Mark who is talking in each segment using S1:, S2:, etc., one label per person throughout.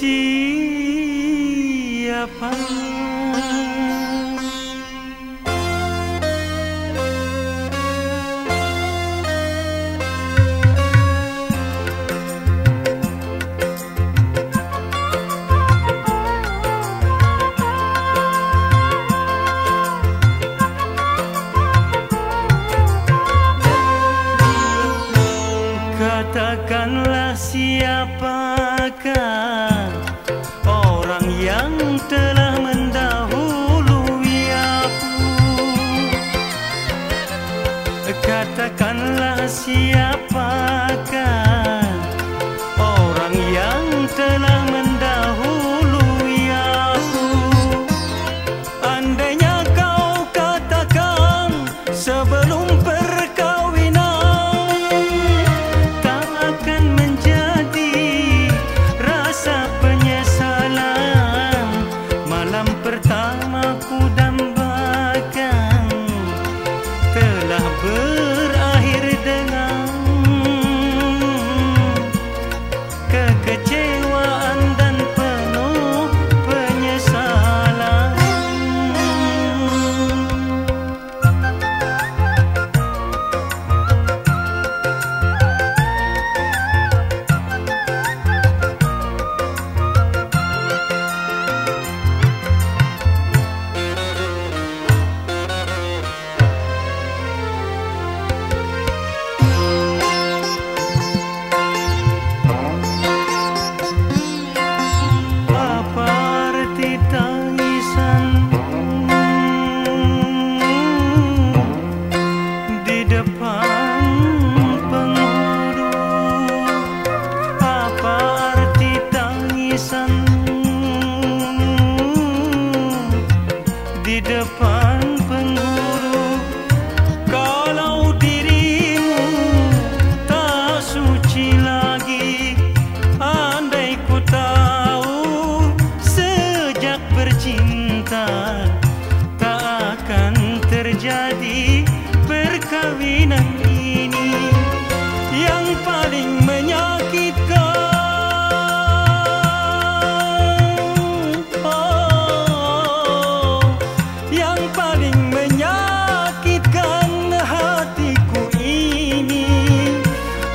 S1: 知呀方 Katakanlah siapakah paling menyakitkan. Oh, Yang paling menyakitkan hatiku ini.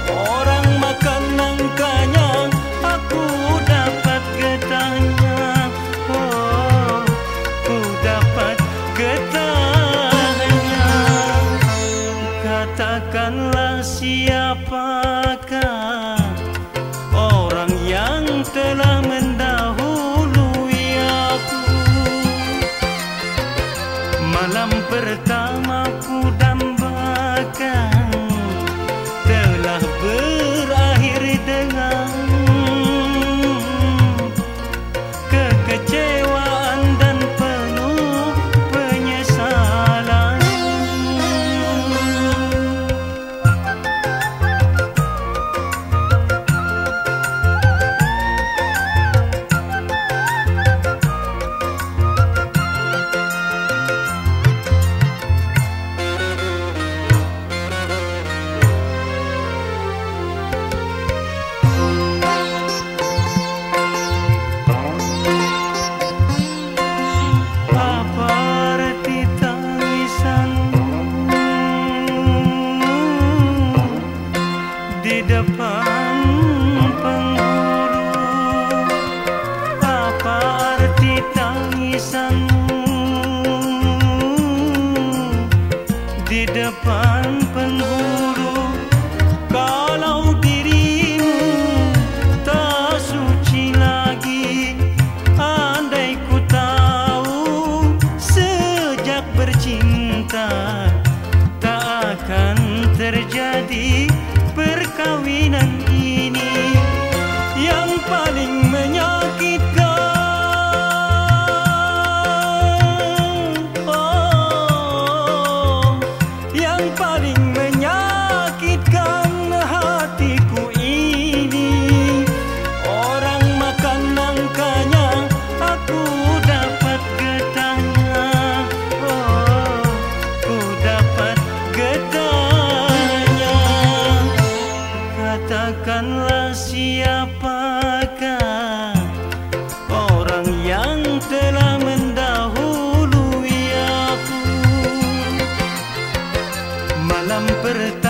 S1: Orang makan nangkanya aku dapat getahnya. Oh, Ku dapat getahnya. Katakanlah siapa malam pertama. paling menyakitkan. per